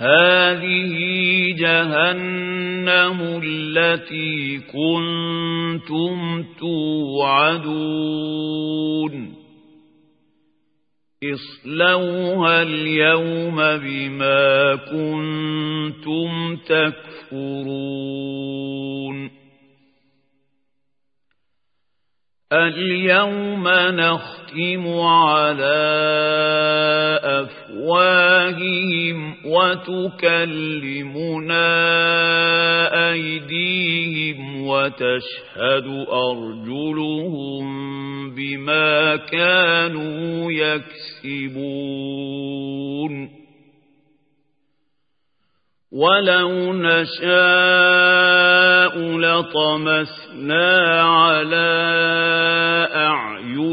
هذه جهنم التي كنتم توعدون. اصلوها اليوم بما كنتم تكفرون. اليوم نختم على أفواههم وتكلمنا أيديهم وتشهد أرجلهم بما كانوا يكسبون ولو نشاء لطمسنا على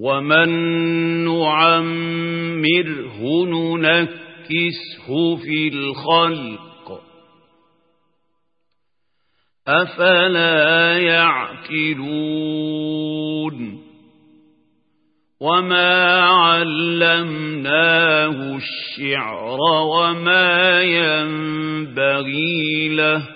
ومن نعمره ننكسه في الخلق أفلا يعقلون وما علمناه الشعر وما ينبغي له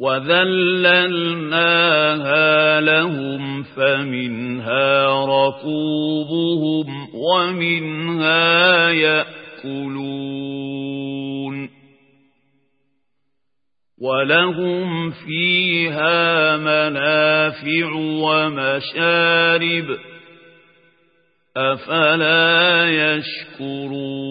وذللناها لهم فمنها ركوبهم ومنها يأكلون ولهم فيها منافع ومشارب أفلا يشكرون.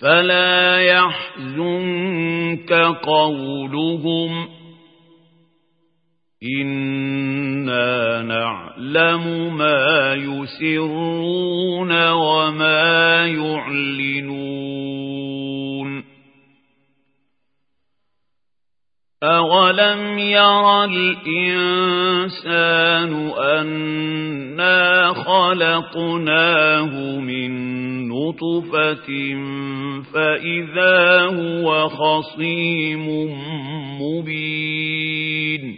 فلا يحزنك قولهم إنا نعلم ما يسرون وما يعلنون أولم ير الإنسان أنا خلقناه من نطفة فإذا هو خصيم مبين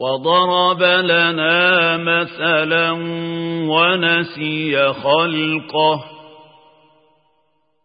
وضرب لنا مثلا ونسي خلقه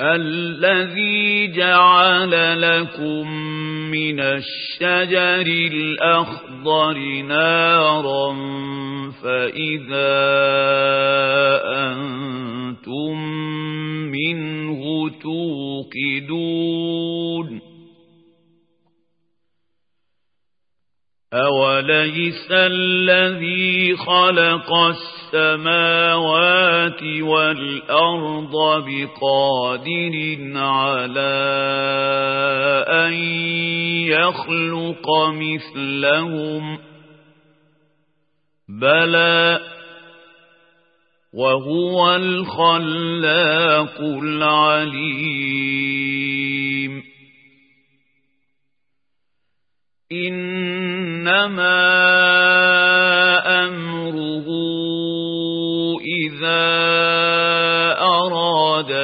الذي جعل لكم من الشجر الأخضر نارا فإذا أنتم منه توقدون أوليس الذي خلق السماوات والأرض بقادر على أن يخلق مثلهم بلى وهو الخلاق العليم. إنما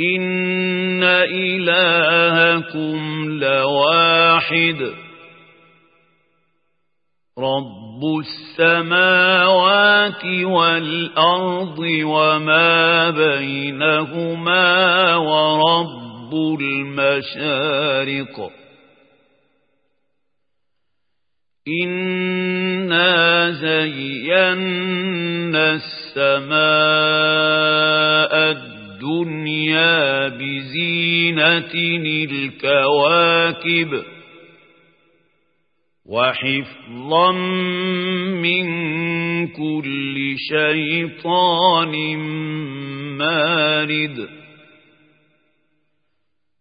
إن إلهكم لواحد رب السماوات والأرض وما بينهما ورب المشارق إنا زينا السماء الدنيا بزينة الكواكب وحفظا من كل شيطان مارد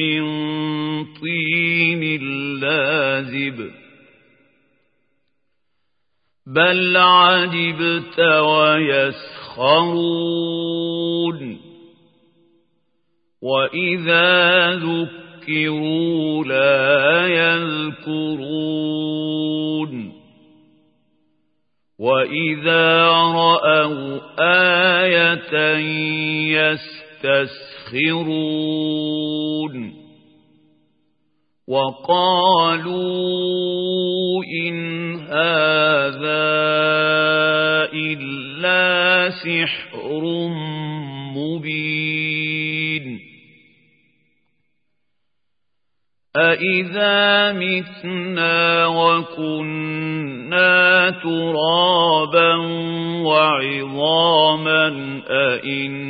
من طين لازب. بل عجبت ويسخرون. وإذا ذكروا لا يذكرون. وإذا رأوا آية يستسخرون وقالوا إن هذا إلا سحر مبين أَإِذَا مِتْنَا وَكُنَّا تُرَابًا وَعِظَامًا أَإِنَّا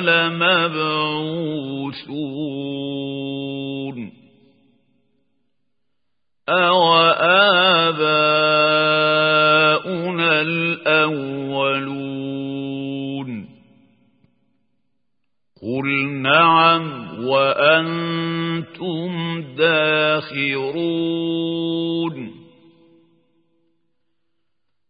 لَمَبْعُوثُونَ أَوَآبَاؤُنَا الْأَوَّلُونَ قُلْ نَعَمْ وَأَنْتُمْ دَاخِرُونَ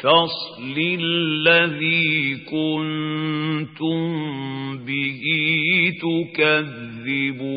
الْفَصْلِ الَّذِي كُنتُم بِهِ تُكَذِّبُونَ